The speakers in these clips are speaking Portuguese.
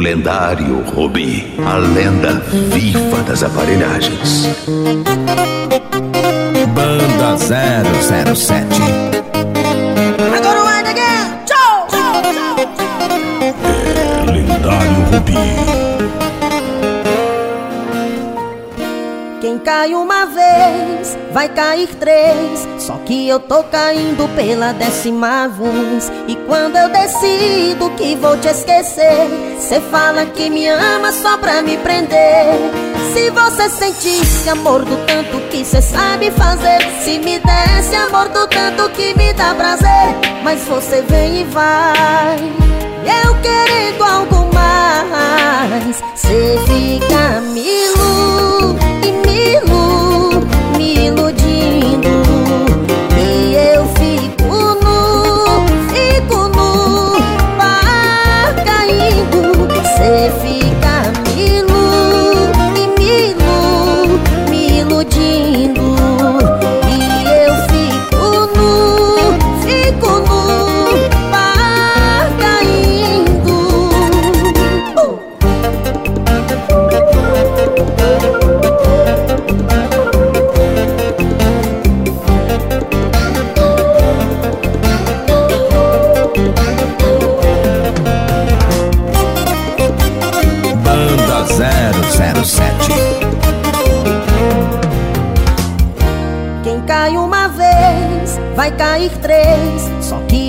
lendário Rubi, a lenda viva das aparelhagens. Banda 007 Agora vai again. Tchau. É lendário Rubi. Quem cai uma vez, vai cair três. Só que eu tô caindo pela décima vez. E quando eu decido que vou te esquecer, cê fala que me ama só pra me prender. Se você sentisse amor do tanto que cê sabe fazer, se me desse amor do tanto que me dá prazer, mas você vem e vai. Eu querendo algo mais, cê fica me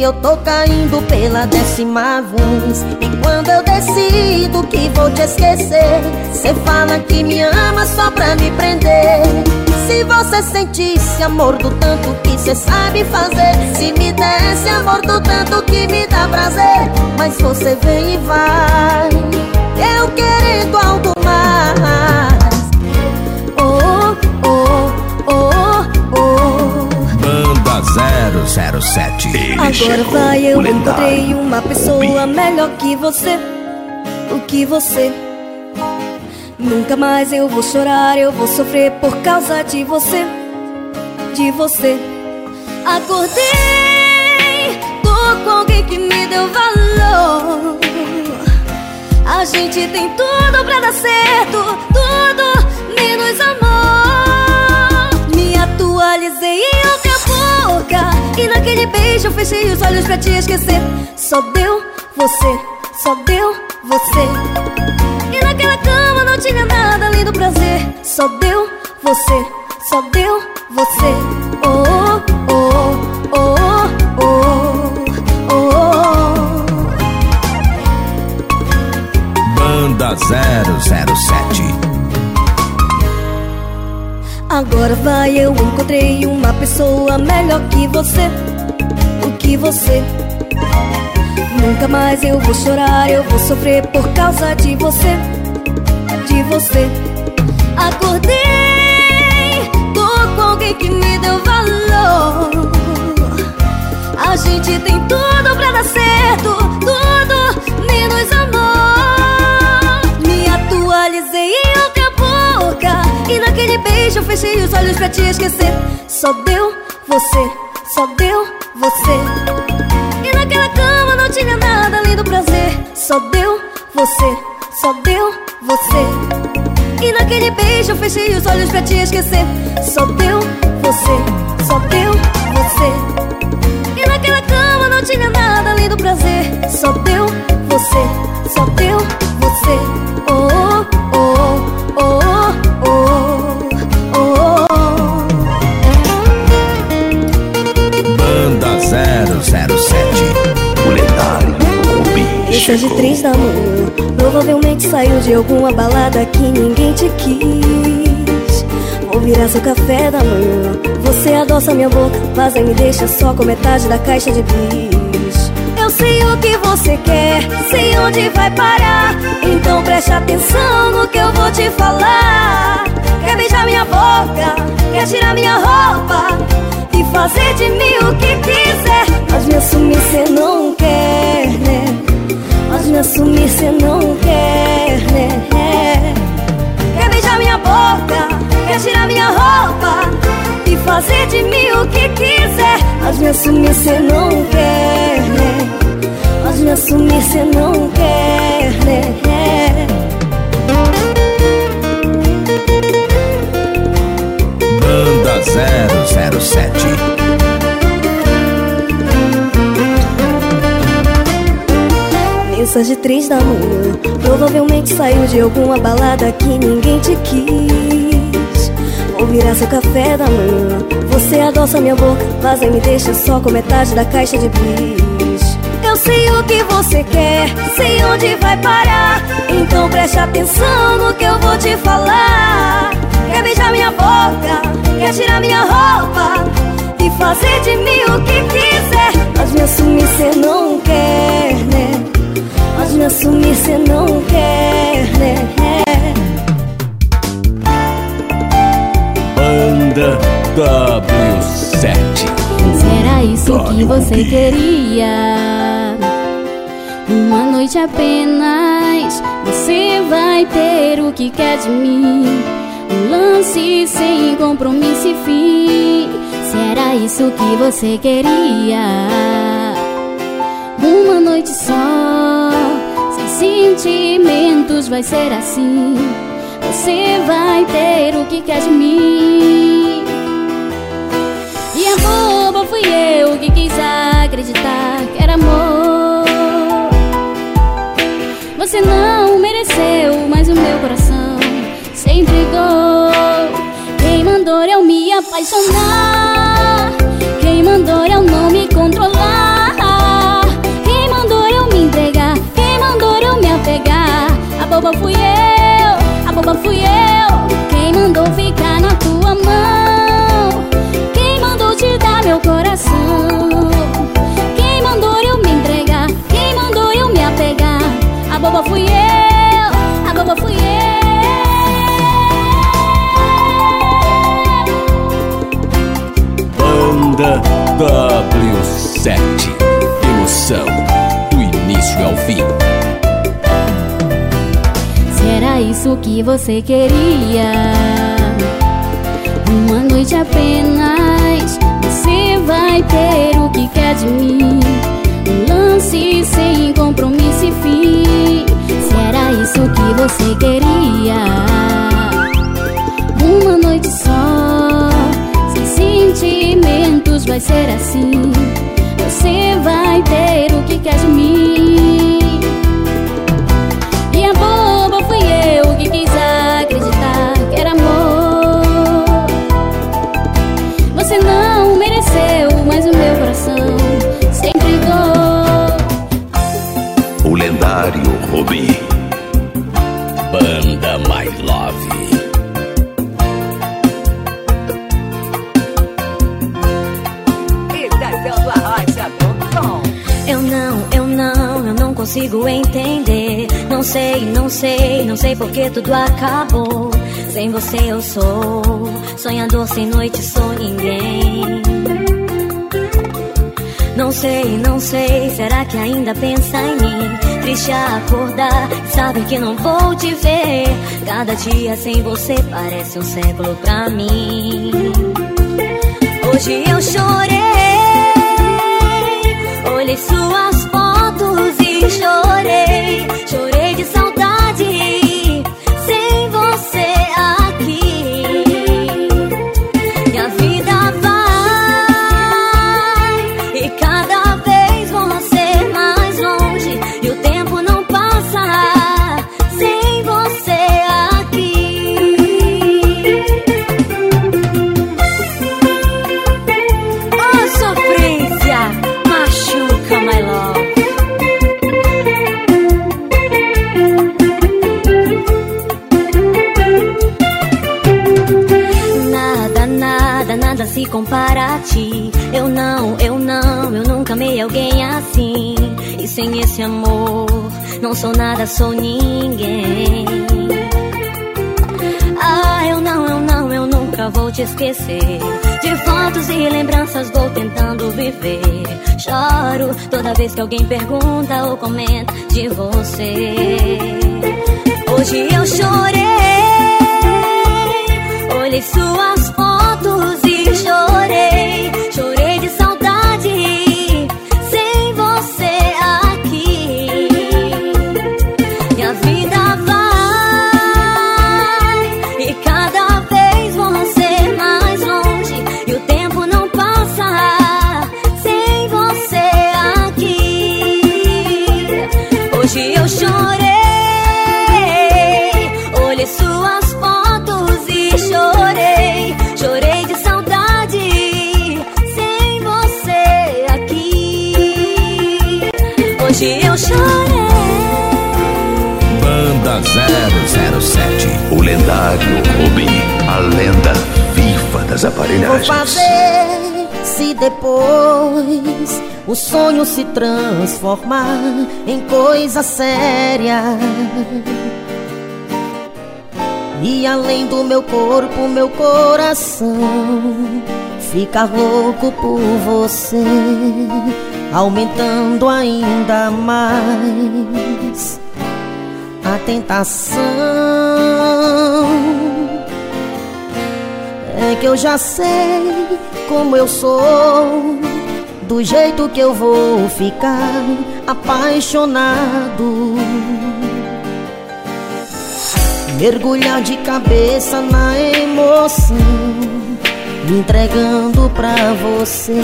eu tô caindo pela décima vez. E quando eu decido que vou te esquecer, cê fala que me ama só pra me prender. Se você sentisse amor do tanto que cê sabe fazer, se me desse amor do tanto que me dá prazer, mas você vem e vai. Eu querendo algo mais. 007 Ele Agora vai, eu encontrei uma pessoa melhor que você. O que você? Nunca mais eu vou chorar, eu vou sofrer por causa de você. De você. Acordei, tô com alguém que me deu valor. A gente tem tudo pra dar certo, tudo menos amor. Me atualizei em outra boca. E naquele beijo eu fechei os olhos pra te esquecer. Só deu você, só deu você. E naquela cama não tinha nada além do prazer. Só deu você, só deu você. Oh, oh, oh, oh, oh, oh. Banda 007 Agora vai, eu encontrei uma pessoa melhor que você. O que você? Nunca mais eu vou chorar, eu vou sofrer por causa de você. De você. Acordei, tô com alguém que me deu valor. A gente tem tudo pra dar certo, tudo menos amor. Me atualizei naquele beijo fechei os olhos pra te esquecer. Só deu você, só deu você. E naquela cama não tinha nada além do prazer. Só deu você, só deu você. E naquele beijo fechei os olhos pra te esquecer. Só deu você, só deu você. E naquela cama não tinha nada além do prazer. Só deu você, só deu você. Oh, oh, De três da manhã Provavelmente saiu de alguma balada que ninguém te quis. Vou virar seu café da manhã. Você adoça minha boca Mas aí me deixa só com metade da caixa de bis. Eu sei o que você quer Sei onde vai parar. Então preste atenção no que eu vou te falar. Quer beijar minha boca Quer tirar minha roupa E fazer de mim o que quiser. Mas me assumir cê não quer, né? me assumir cê não quer, né? Quer beijar minha boca, quer tirar minha roupa E fazer de mim o que quiser Mas me assumir cê não quer, né? Mas me assumir cê não quer, né? Banda 007 essas de três da manhã. Provavelmente saiu de alguma balada que ninguém te quis. Vou virar seu café da manhã. Você adoça minha boca, vaza e me deixa só com metade da caixa de bis. Eu sei o que você quer, sei onde vai parar. Então preste atenção no que eu vou te falar. Quer beijar minha boca, quer tirar minha roupa E fazer de mim o que quiser. Mas me assumir cê não quer? Me assumir cê não quer, né? Banda W7 Será isso que você queria? Uma noite apenas Você vai ter o que quer de mim Um lance sem compromisso e fim Será isso que você queria? Uma noite só sentimentos vai ser assim. Você vai ter o que quer de mim. E a boba fui eu que quis acreditar que era amor. Você não mereceu, mas o meu coração se entregou Quem mandou eu me apaixonar? Quem mandou eu não me controlar boba fui eu, a boba fui eu. Quem mandou ficar na tua mão? Quem mandou te dar meu coração? Quem mandou eu me entregar? Quem mandou eu me apegar? A boba fui eu, a boba fui eu. Banda W7 Emoção Isso que você queria? Uma noite apenas Você vai ter o que quer de mim Um lance sem compromisso e fim Será isso que você queria? Uma noite só Sem sentimentos vai ser assim Você vai ter o que quer de mim porque tudo acabou. Sem você eu sou sonhador sem noite, sou ninguém. Não sei, não sei, será que ainda pensa em mim? Triste acordar, sabe que não vou te ver. Cada dia sem você parece um século pra mim. Hoje eu chorei, olhei suas fotos e chorei, chorei de saudade nada se compara a ti. Eu não, eu não, eu nunca amei alguém assim. E sem esse amor, não sou nada, sou ninguém. Ah, eu não, eu não, eu nunca vou te esquecer. De fotos e lembranças vou tentando viver. Choro toda vez que alguém pergunta ou comenta de você. Hoje eu chorei, olhei suas fotos e 007 O lendário Rubi, a lenda viva das Vou aparelhagens. fazer se depois o sonho se transformar em coisa séria. E além do meu corpo, meu coração fica louco por você, aumentando ainda mais a tentação. Que eu já sei como eu sou, do jeito que eu vou ficar apaixonado. Mergulhar de cabeça na emoção, me entregando pra você,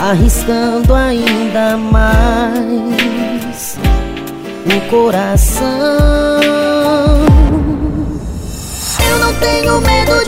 arriscando ainda mais o coração. Eu não tenho medo de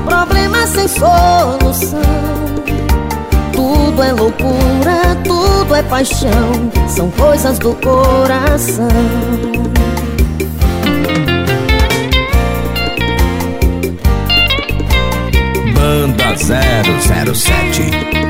problema sem solução. Tudo é loucura, tudo é paixão, são coisas do coração. Banda 007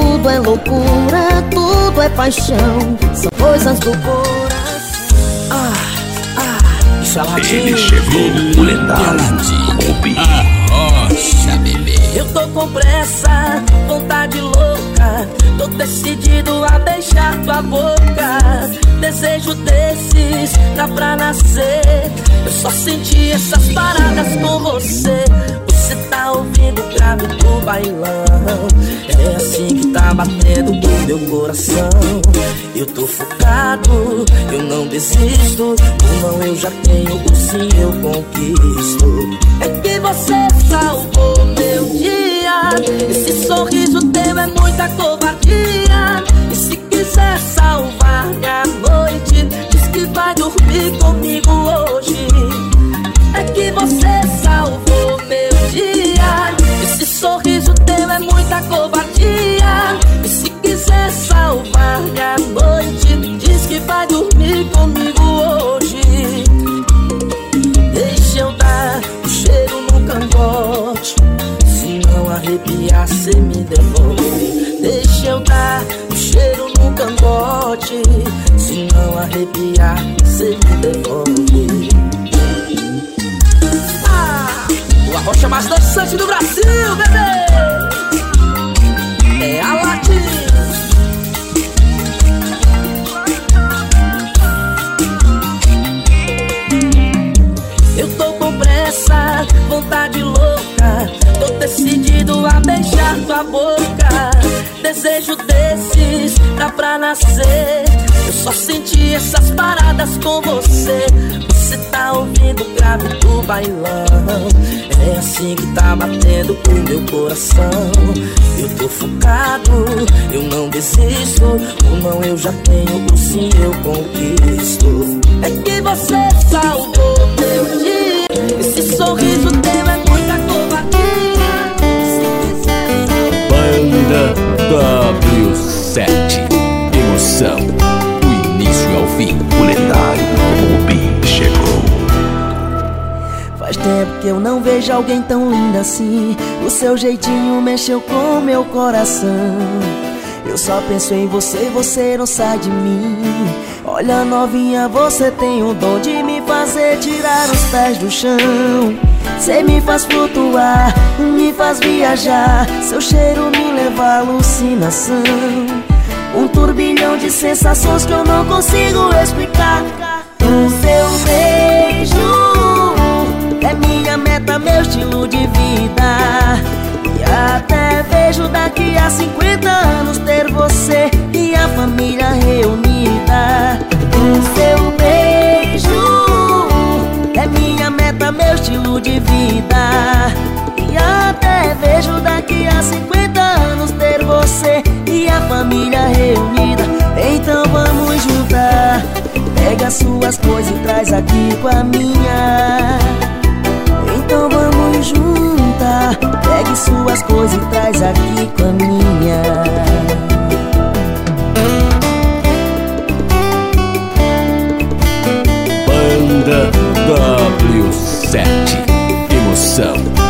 Tudo é loucura, tudo é paixão, são coisas do coração. Isso é latim Ele chegou, o lendário Rubi. Rocha, bebê Eu tô com pressa, vontade louca. Tô decidido a beijar tua boca. Desejo desses, dá pra nascer. Eu só senti essas paradas com você. Tá ouvindo o grave do bailão. É assim que tá batendo o meu coração. Eu tô focado, eu não desisto. O não eu já tenho, o sim eu conquisto. É que você salvou meu dia. Esse sorriso teu é muita covardia. E se quiser salvar minha noite, diz que vai dormir comigo hoje. Só senti essas paradas com você. Você tá ouvindo o grave do bailão. É assim que tá batendo o meu coração. Eu tô focado, eu não desisto. O não eu já tenho, o sim eu conquisto. É que você salvou meu dia. Esse sorriso teu é muita covardia. Banda W7 Emoção Fim O lendário Rubi chegou. Faz tempo que eu não vejo alguém tão linda assim. O seu jeitinho mexeu com meu coração. Eu só penso em você, você não sai de mim. Olha, novinha, você tem o dom de me fazer tirar os pés do chão. Você me faz flutuar, me faz viajar. Seu cheiro me leva à alucinação. Um turbilhão de sensações que eu não consigo explicar. O seu beijo é minha meta, meu estilo de vida. E até vejo daqui a 50 anos ter você e a família reunida. O seu beijo é minha meta, meu estilo de vida. E até vejo daqui a 50 anos ter você família reunida. Então vamos juntar. Pega suas coisas e traz aqui com a minha. Então vamos juntar. Pegue suas coisas e traz aqui com a minha. Banda W7 Emoção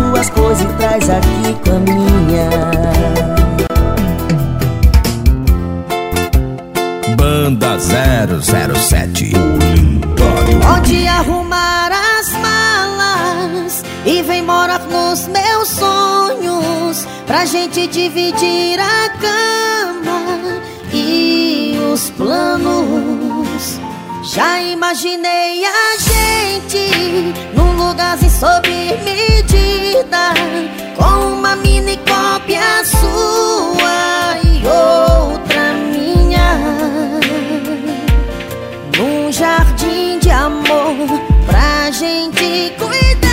Suas coisas e traz aqui com a minha. Banda 007 Pode arrumar as malas e vem morar nos meus sonhos pra gente dividir a cama e os planos. Já imaginei a gente num lugarzinho sob medida com uma mini cópia sua e outra minha num jardim de amor pra gente cuidar.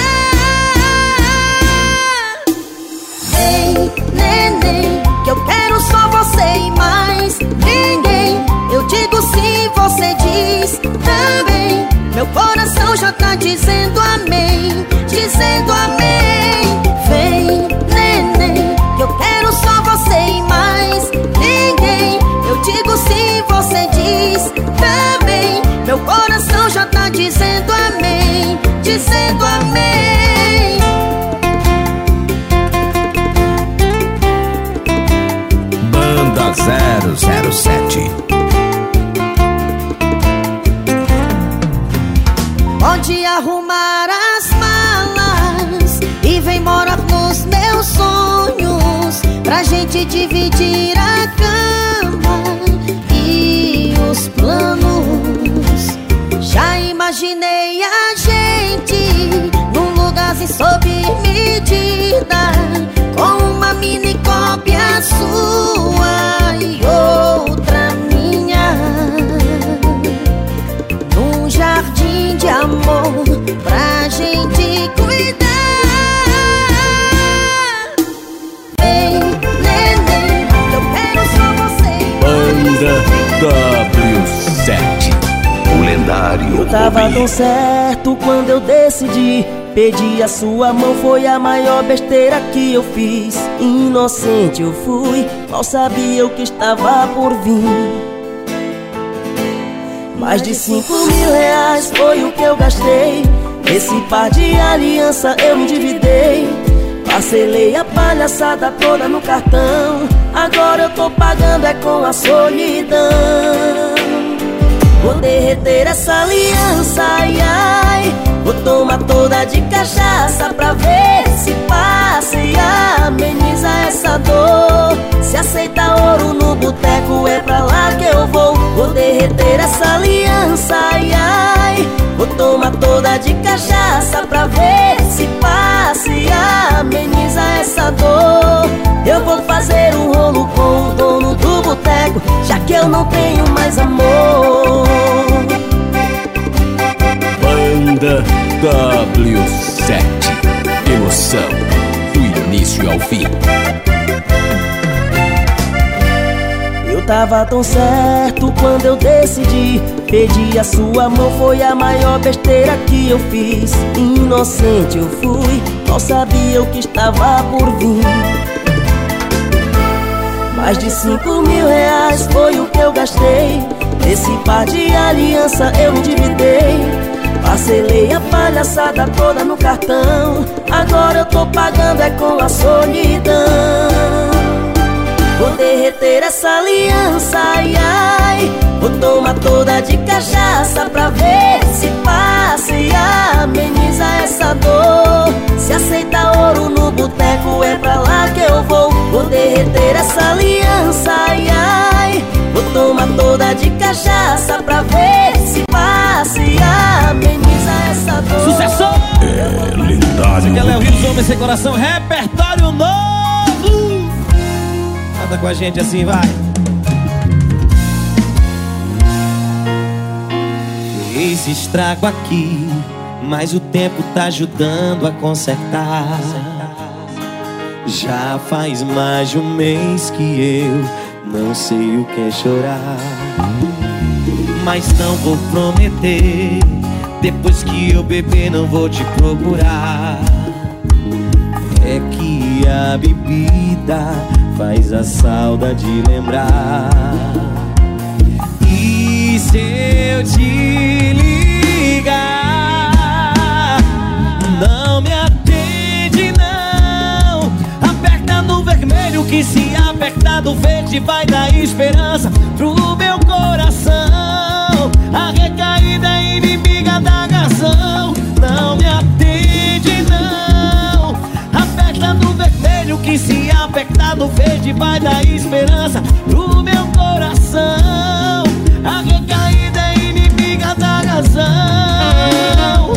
Ei, neném, que eu quero só você e mais ninguém. Eu digo sim, você diz também. Meu coração já tá dizendo amém, dizendo amém. Vem, neném, eu quero só você e mais ninguém. Eu digo sim, você diz também. Meu coração já tá dizendo amém, dizendo amém. Banda 007 pra gente dividir a W7 O lendário Eu tava tão certo quando eu decidi. Pedir a sua mão foi a maior besteira que eu fiz. Inocente eu fui, mal sabia o que estava por vir. Mais de cinco mil reais foi o que eu gastei. Esse par de aliança eu me endividei. Parcelei a palhaçada toda no cartão Agora eu tô pagando é com a solidão. Vou derreter essa aliança, ai ai. Vou tomar toda de cachaça pra ver se passa e ameniza essa dor. Se aceita ouro no boteco é pra lá que eu vou. Vou derreter essa aliança, ai ai. Vou tomar toda de cachaça pra ver se passa e ameniza essa dor Eu vou fazer um rolo com o dono do boteco Já que eu não tenho mais amor Banda W7 Emoção do início ao fim. Eu tava tão certo quando eu decidi. Pedir a sua mão foi a maior besteira que eu fiz. Inocente eu fui, mal sabia o que estava por vir Mais de cinco mil reais foi o que eu gastei. Nesse par de aliança eu me endividei. Parcelei a palhaçada toda no cartão. Agora eu tô pagando é com a solidão. Vou derreter essa aliança, ai ai. Vou tomar toda de cachaça pra ver se passa e ameniza essa dor Se aceita ouro no boteco é pra lá que eu vou Vou derreter essa aliança, ai ai Vou tomar toda de cachaça pra ver se passa e ameniza essa dor Sucesso! É lendário Quer Léo Rubi. Rios, Homem Sem Coração, repertório novo! Canta com a gente assim, vai. Esse estrago aqui, mas o tempo tá ajudando a consertar. Já faz mais de um mês que eu não sei o que é chorar. Mas não vou prometer. Depois que eu beber, não vou te procurar. É que a bebida faz a saudade lembrar. E se eu te ligar, que se apertar no verde vai dar esperança pro meu coração. A recaída é inimiga da razão. Não me atende não. Aperta no vermelho que se apertar no verde vai dar esperança pro meu coração. A recaída é inimiga da razão.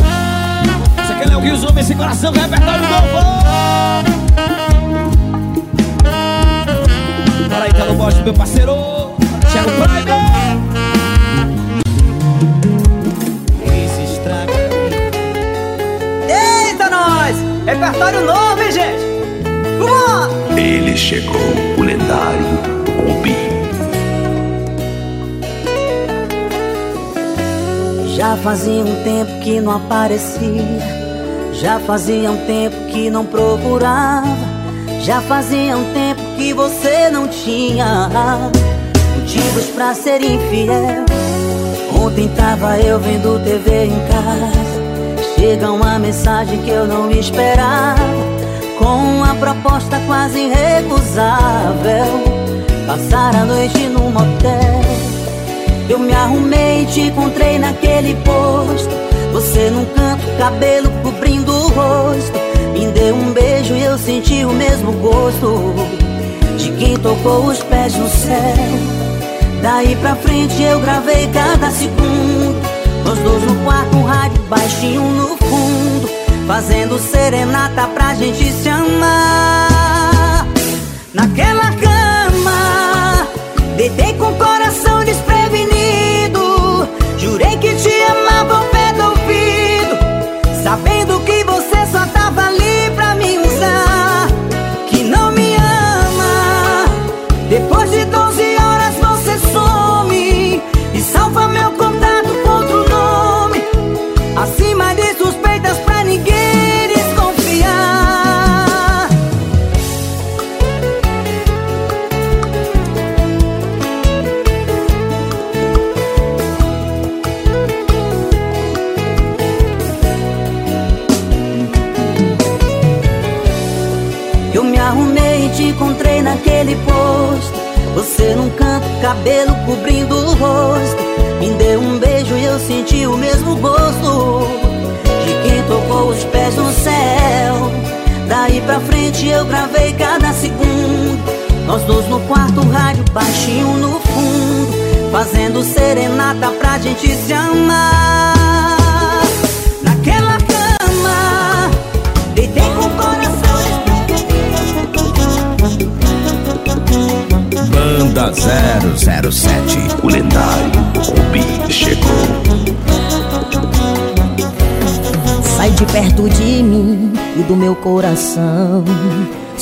Você quer ler o que os homens esse coração repertório novo? Bora Bosch, meu parceiro Thiago Prime Eita, nós! Repertório novo, hein, gente? Vambora! Ele chegou, o lendário Rubi. Já fazia um tempo que não aparecia Já fazia um tempo que não procurava Já fazia um tempo que você não tinha Motivos pra ser infiel. Ontem tava eu vendo TV em casa. Chega uma mensagem que eu não esperava. Com uma proposta quase irrecusável. Passar a noite num motel. Eu me arrumei e te encontrei naquele posto. Você num canto, cabelo cobrindo o rosto Me deu um beijo e eu senti o mesmo gosto De quem tocou os pés no céu. Daí pra frente eu gravei cada segundo Nós dois no quarto, um rádio baixinho no fundo Fazendo serenata pra gente se amar. Naquela cama Deitei com dois no quarto, rádio baixinho no fundo Fazendo serenata pra gente se amar Naquela cama Deitei com o coração Banda 007 O lendário Rubi chegou. Sai de perto de mim e do meu coração.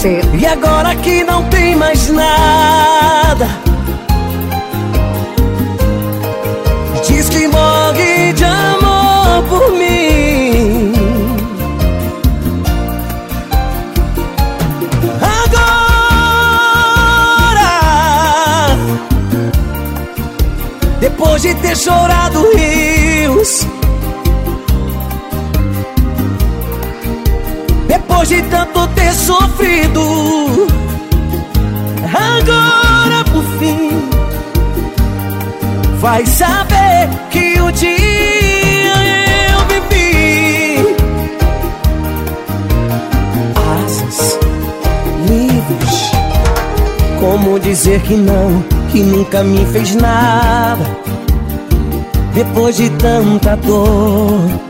Leõescds.net E agora que não tem mais nada Diz que morre de amor por mim. Agora Depois de ter chorado rios Depois de tanto ter sofrido. Agora por fim Vai saber que o dia eu vivi. Asas livres. Como dizer que não Que nunca me fez nada. Depois de tanta dor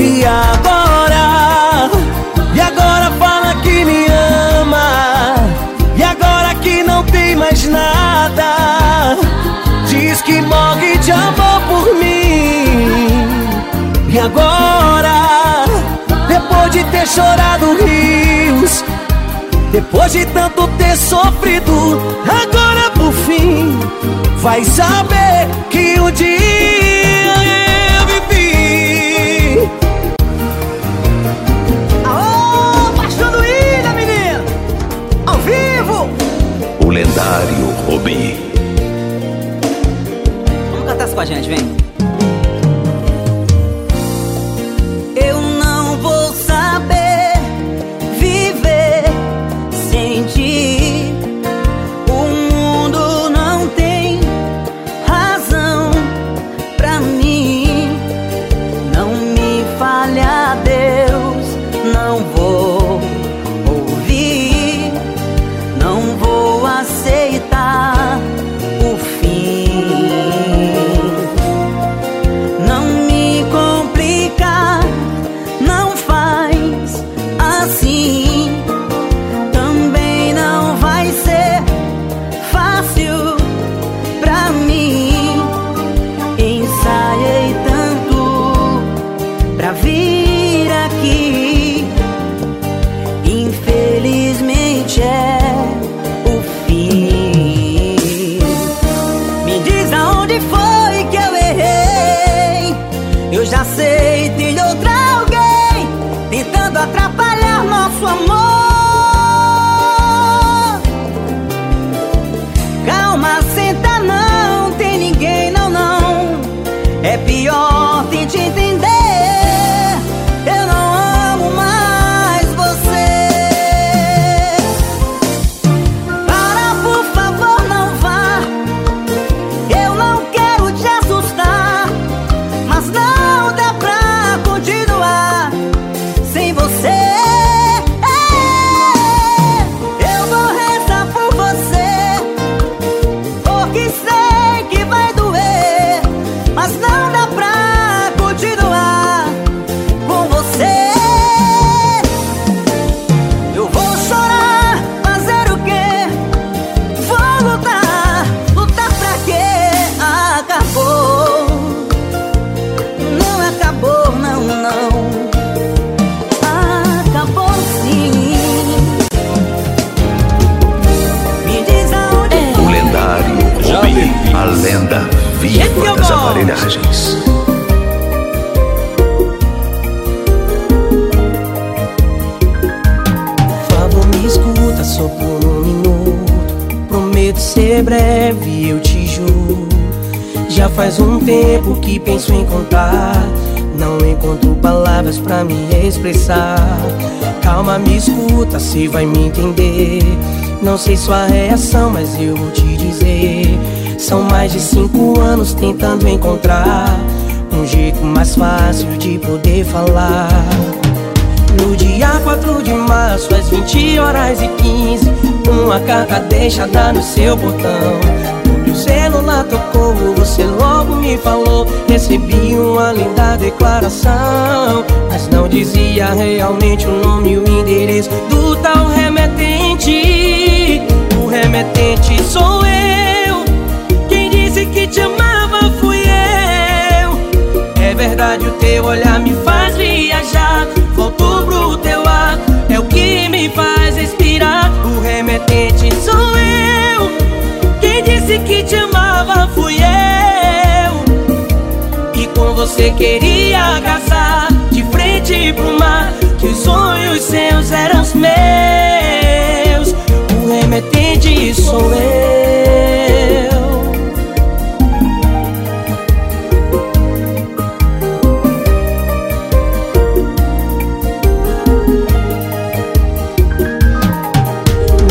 E agora? E agora fala que me ama. E agora que não tem mais nada. Diz que morre de amor por mim. E agora? Depois de ter chorado rios. Depois de tanto ter sofrido. Agora por fim Vai saber que um dia com a gente, vem. Tempo que penso em contar. Não encontro palavras pra me expressar. Calma, me escuta, cê vai me entender. Não sei sua reação, mas eu vou te dizer. São mais de cinco anos tentando encontrar um jeito mais fácil de poder falar. No dia 4 de março, às 20 horas e 15 Uma carta deixada no seu portão o celular tocou, você me falou Recebi uma linda declaração Mas não dizia realmente o nome e o endereço Do tal remetente O remetente sou eu Quem disse que te amava fui eu é verdade, o teu olhar me faz viajar. Volto pro teu ar, é o que me faz respirar. O remetente sou eu. Quem disse que te amava fui eu. Você queria casar de frente pro mar. Que os sonhos seus eram os meus. O remetente sou eu.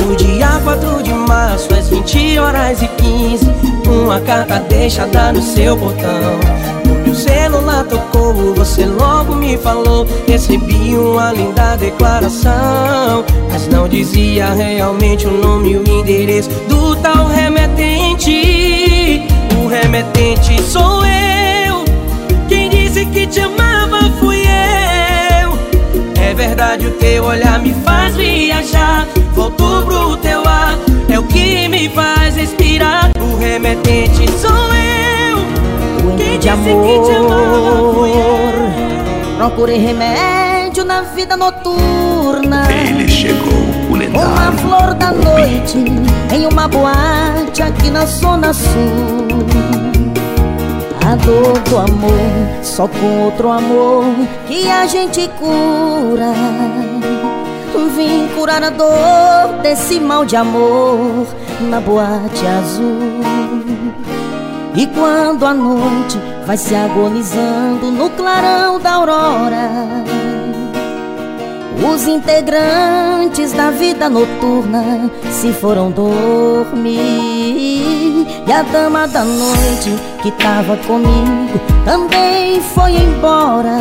No dia 4 de março, às 20 horas e 15 Uma carta deixada no seu portão você logo me falou Recebi uma linda declaração Mas não dizia realmente o nome e o endereço Do tal remetente O remetente sou eu Quem disse que te amava fui eu é verdade, o teu olhar me faz viajar. Volto pro teu ar, é o que me faz respirar. O remetente sou eu. De amor. Procurei remédio na vida noturna. Ele chegou, o Uma lendário flor da noite em uma boate aqui na Zona Sul. A dor do amor, só com outro amor que a gente cura. Vim curar a dor desse mal de amor na boate azul. E quando a noite vai se agonizando no clarão da aurora, os integrantes da vida noturna se foram dormir. E a dama da noite que tava comigo também foi embora.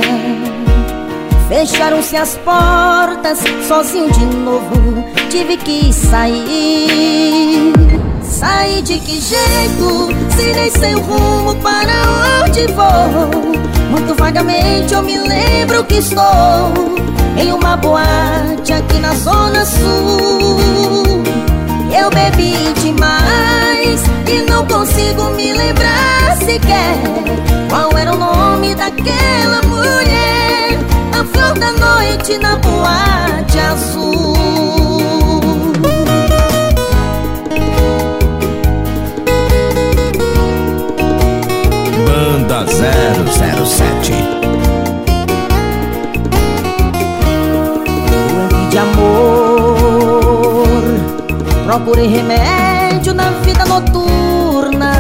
Fecharam-se as portas, sozinho de novo, tive que sair. Sair de que jeito, se nem sei o rumo para onde vou. Muito vagamente eu me lembro que estou em uma boate aqui na Zona Sul. Eu bebi demais e não consigo me lembrar sequer qual era o nome daquela mulher a flor da noite na boate azul 007 Doente de amor Procurei remédio na vida noturna.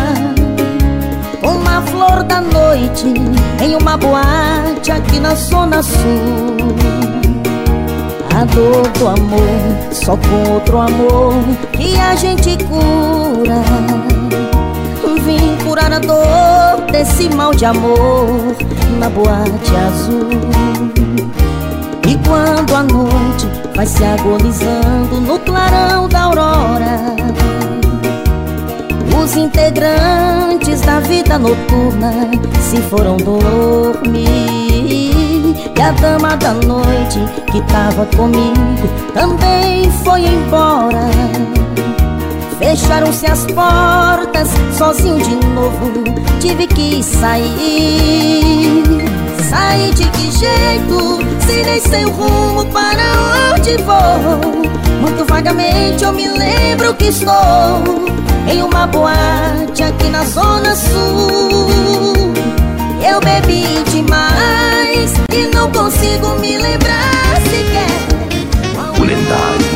Uma flor da noite Em uma boate aqui na zona sul. A dor do amor Só com outro amor Que a gente cura. Vim curar a dor Desse mal de amor Na boate azul. E quando a noite Vai se agonizando No clarão da aurora os integrantes da vida noturna se foram dormir. E a dama da noite que tava comigo também foi embora Fecharam-se as portas, sozinho de novo. Tive que sair. Sair de que jeito, se nem sei o rumo para onde vou. Muito vagamente eu me lembro que estou em uma boate aqui na Zona Sul. Eu bebi demais e não consigo me lembrar sequer. O lendário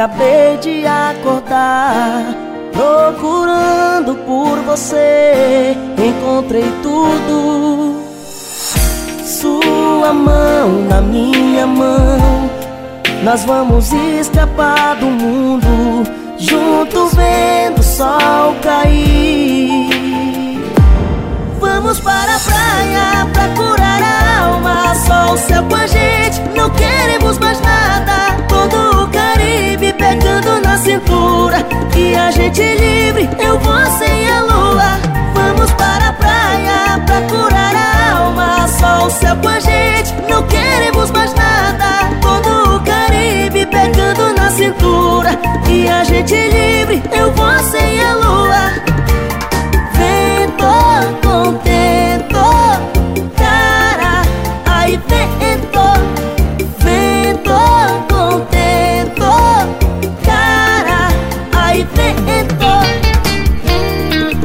Acabei de acordar, procurando por você. Encontrei tudo. Sua mão na minha mão. Nós vamos escapar do mundo, junto vendo o sol cair. Vamos para a praia pra curar a alma. Só o céu com a gente, não queremos mais nada. Pegando na cintura. E a gente livre, eu vou sem a lua. Vamos para a praia pra curar a alma. Só o céu com a gente, não queremos mais nada. Todo o Caribe pegando na cintura. E a gente livre, eu vou sem a lua. Vento contento, cara, ai vento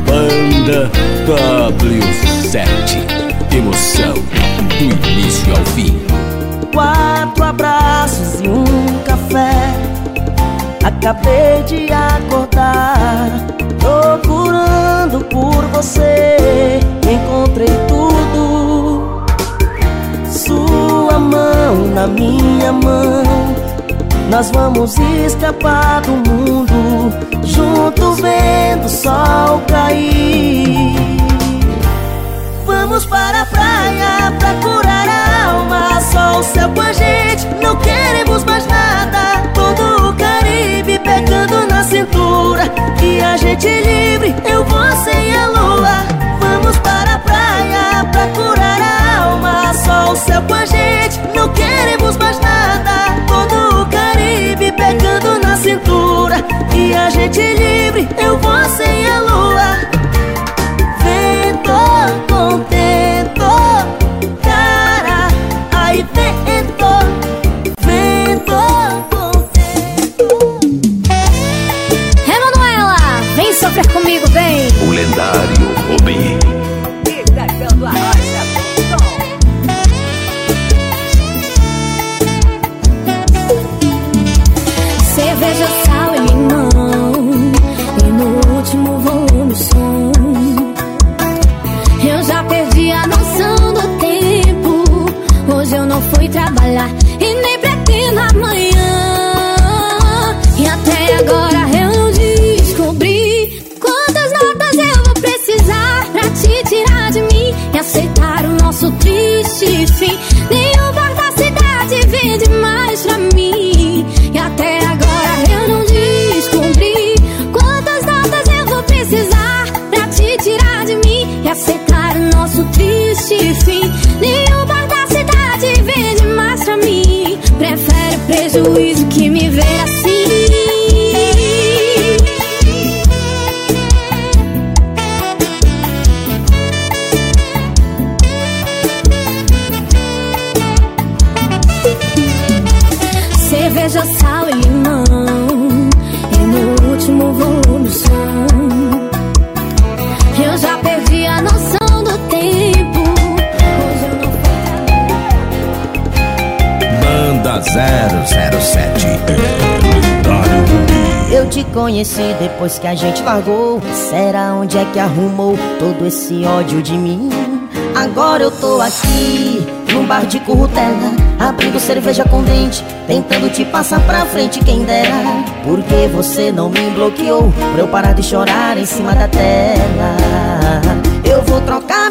Banda W7 Emoção do início ao fim Quatro abraços e um café. Acabei de acordar, procurando por você. Encontrei tudo. Sua mão na minha mão. Nós vamos escapar do mundo, junto vendo o sol cair. Vamos para a praia pra curar a alma. Só o céu com a gente, não queremos mais nada. Todo o Caribe pegando na cintura. E a gente livre, eu vou sem a lua. Vamos para a praia pra curar a alma. Só o céu com a gente, não Caribe pegando na cintura. E a gente livre, eu vou sem a lua. Triste fim conheci depois que a gente largou. Será onde é que arrumou todo esse ódio de mim? Agora eu tô aqui, num bar de currutela Abrindo cerveja com dente, tentando te passar pra frente quem dera Porque você não me bloqueou pra eu parar de chorar em cima da tela Eu vou trocar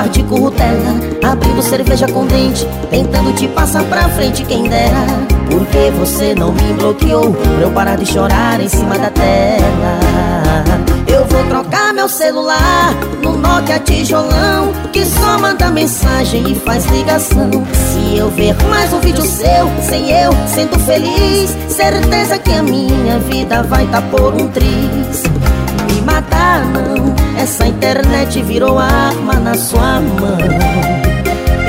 bar de currutela Abrindo cerveja com dente Tentando te passar pra frente quem dera. Porque você não me bloqueou Pra eu parar de chorar em cima da tela. Eu vou trocar meu celular No Nokia tijolão Que só manda mensagem e faz ligação. Se eu ver mais um vídeo seu Sem eu sendo feliz Certeza que a minha vida vai tá por um triz Matar não. Essa internet virou arma na sua mão.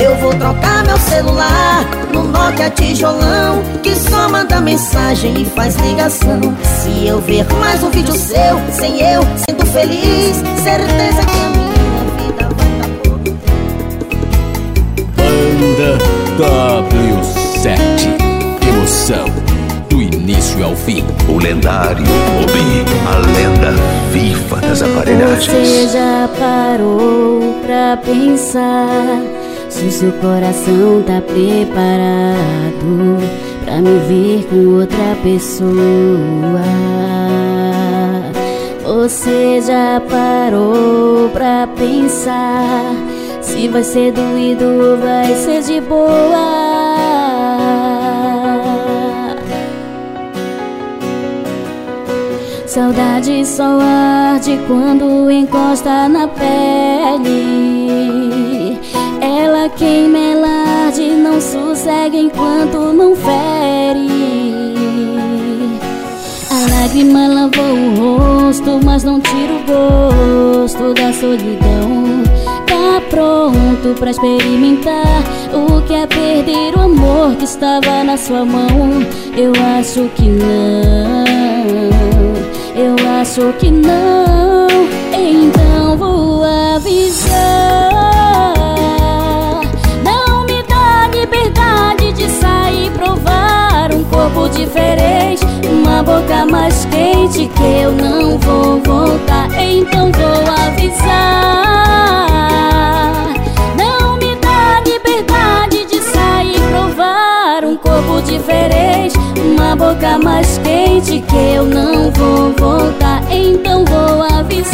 Eu vou trocar meu celular no Nokia tijolão Que só manda mensagem e faz ligação. Se eu ver mais um vídeo seu, sem eu, sendo feliz. Certeza que a minha vida vai Banda W7 Emoção início ao fim. O lendário Obi, a lenda viva das aparelhagens. Você já parou pra pensar se o seu coração tá preparado pra me ver com outra pessoa, você já parou pra pensar se vai ser doído ou vai ser de boa? Saudade só arde quando encosta na pele. Ela queima, ela arde, não sossega enquanto não fere. A lágrima lavou o rosto, mas não tira o gosto da solidão. Tá pronto pra experimentar o que é perder o amor que estava na sua mão? Eu acho que não, acho que não. Então vou avisar. liberdade de sair provar um corpo diferente, uma boca mais quente que eu não vou voltar, então vou avisar. Não me dá liberdade de sair provar um corpo diferente, boca mais quente que eu não vou voltar, então vou avisar.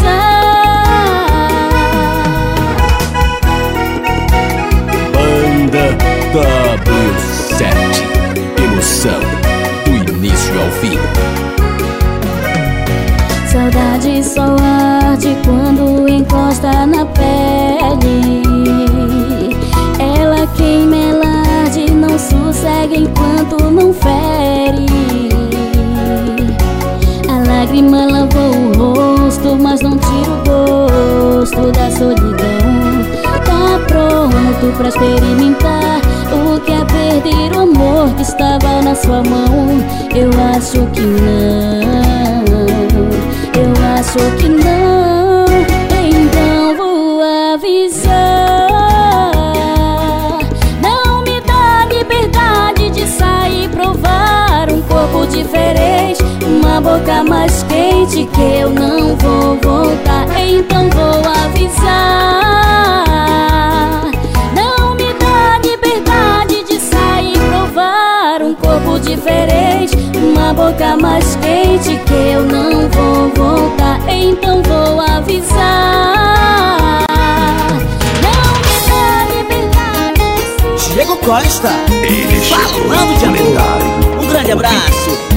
W7 Emoção do início ao fim. Saudade só arde quando encosta na pele. Ela queima, ela arde, não sossega enquanto não fere lágrima lavou o rosto, mas não tira o gosto da solidão Tá pronto pra experimentar o que é perder o amor que estava na sua mão? Eu acho que não, eu acho que não. Boca mais quente que eu não vou voltar. Então vou avisar. corpo diferente, uma boca mais quente que eu não vou voltar, então vou avisar. Não me dá liberdade. Diego Costa, Ele falando de amor. Um grande abraço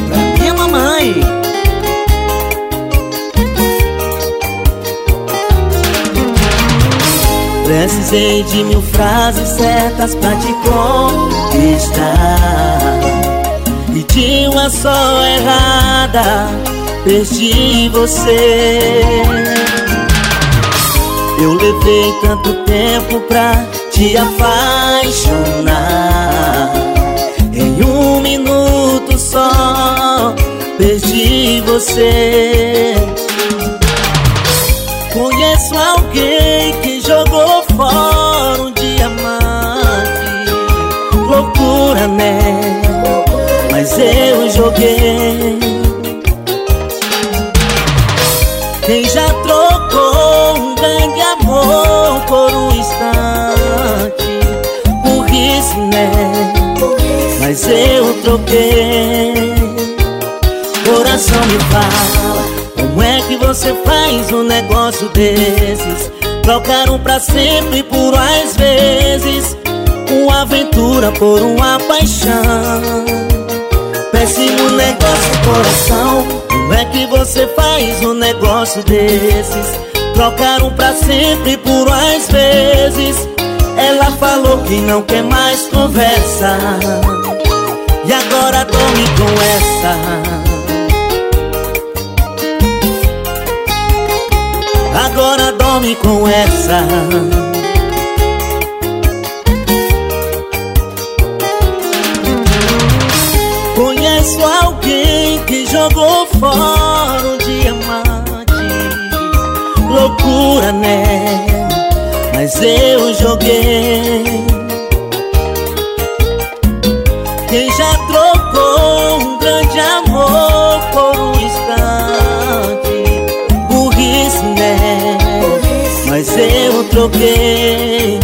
Precisei de mil frases certas pra te conquistar. E de uma só errada perdi você. Eu levei tanto tempo pra te apaixonar. Em um minuto só perdi você. Conheço alguém que Mas eu joguei Quem já trocou um grande amor por um instante Burrice, né? Mas eu troquei Coração me fala como é que você faz um negócio desses? Trocaram pra sempre por às vezes Uma aventura por uma paixão. Péssimo negócio, coração. Como é que você faz um negócio desses? Trocaram pra sempre por às vezes. Ela falou que não quer mais conversa. E agora tome com essa. Agora dorme com essa jogou fora um diamante Loucura, né? Mas eu joguei. Quem já trocou um grande amor por um Mas eu troquei.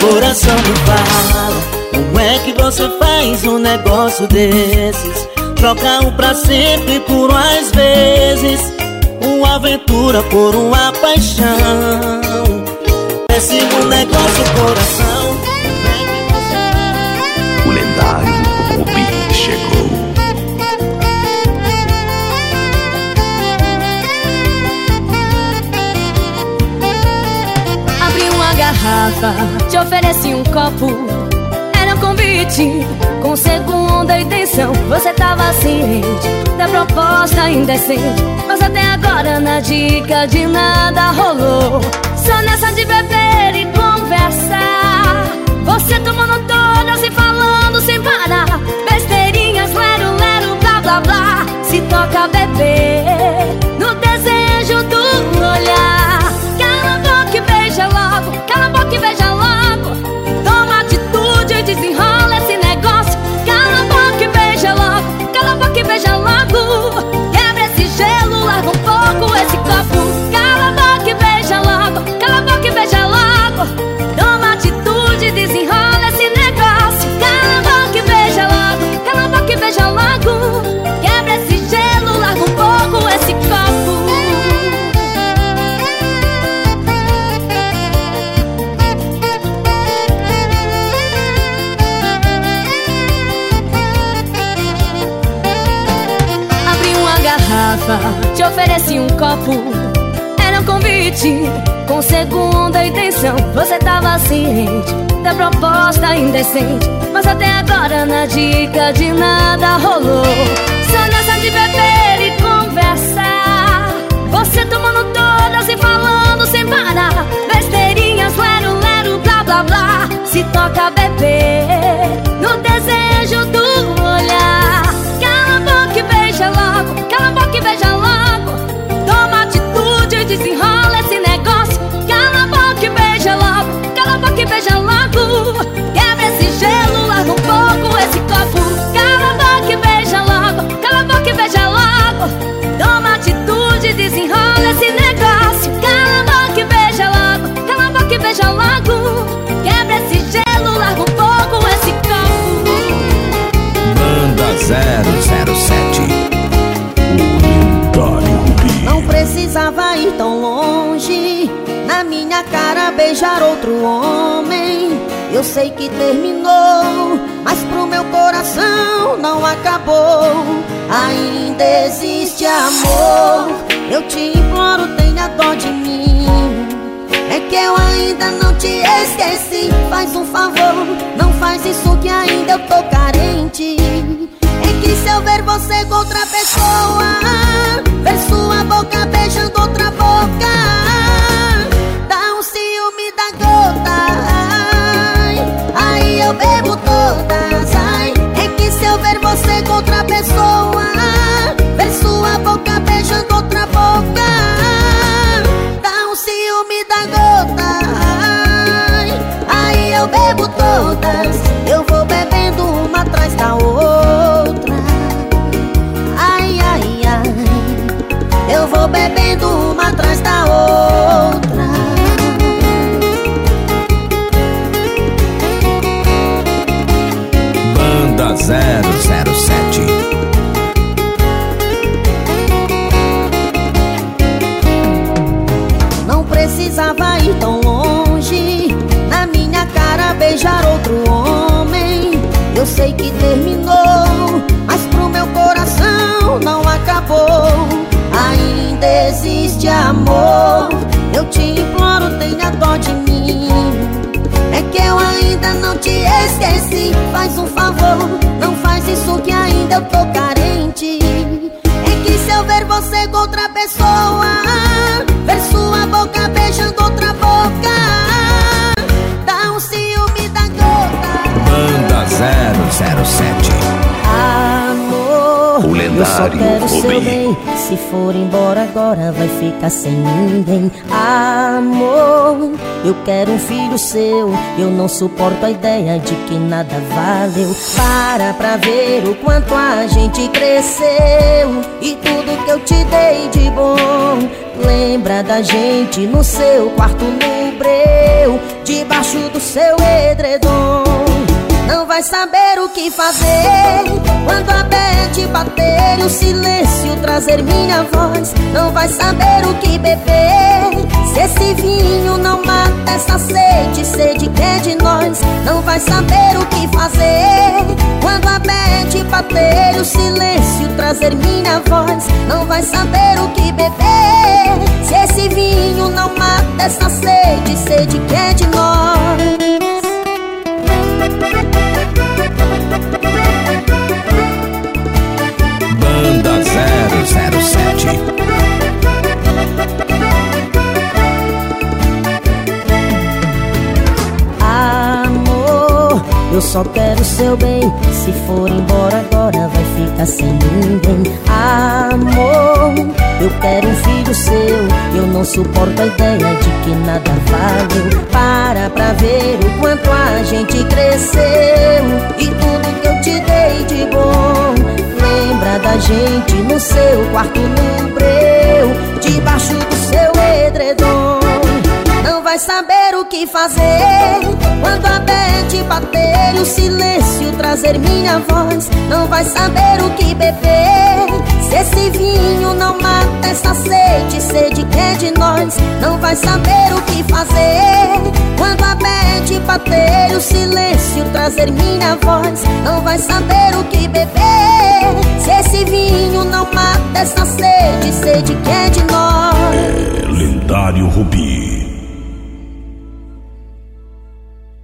Coração me fala Como é que você faz um negócio desses Troca um pra sempre por mais vezes. Uma aventura por uma paixão. Péssimo negócio, coração. O lendário Rubi chegou. Garrafa, te ofereci um copo. Era um convite com segunda intenção. Você tava ciente da proposta indecente. Mas até agora na dica de nada rolou. Só nessa de beber e conversar. Você tomando todas e falando sem parar. Besteirinhas, lero, lero, blá, blá, blá. Se toca beber no desejo do olhar. Da proposta indecente. Mas até agora na dica de nada rolou. Só nessa de beber e conversar. Você tomando todas e falando sem parar. Besteirinhas, lero, lero, blá, blá, blá. Se toca beber no desejo do olhar. Cala a boca e beija logo. Cala a boca e beija logo. 007 O lendário Rubi Não precisava ir tão longe. Na minha cara beijar outro homem. Eu sei que terminou Mas pro meu coração não acabou. Ainda existe amor. Eu te imploro, tenha dó de mim. É que eu ainda não te esqueci. Faz um favor, não faz isso que ainda eu tô carente eu ver você com outra pessoa esse, faz um favor Não faz isso que ainda eu tô carente. É que se eu ver você com outra pessoa Ver sua boca beijando outra boca Dá um ciúme da gota. Manda 007 Amor, o lendário eu só quero bem. Se for embora agora vai ficar sem ninguém. Amor eu quero um filho seu. Eu não suporto a ideia de que nada valeu. Para pra ver o quanto a gente cresceu. E tudo que eu te dei de bom. Lembra da gente no seu quarto no breu. Debaixo do seu edredom. Não vai saber o que fazer Quando a bad bater o silêncio trazer minha voz Não vai saber o que beber Se esse vinho não mata essa sede Sede que é de nós Não vai saber o que fazer. Quando a bad bater o silêncio trazer minha voz Não vai saber o que beber. Se esse vinho não mata essa sede Sede que é de nós. Banda 007 eu só quero seu bem. Se for embora agora, vai ficar sem ninguém. Amor, eu quero um filho seu. Eu não suporto a ideia de que nada valeu. Para pra ver o quanto a gente cresceu. E tudo que eu te dei de bom. Lembra da gente no seu quarto no breu. Debaixo do seu edredom. Vai saber o que fazer. Quando a bad bater o silêncio trazer minha voz. Não vai saber o que beber. Se esse vinho não mata essa sede Sede que é de nós. Não vai saber o que fazer. Quando a bad bater o silêncio trazer minha voz. Não vai saber o que beber. Se esse vinho não mata essa sede Sede que é de nós. Lendário Rubi.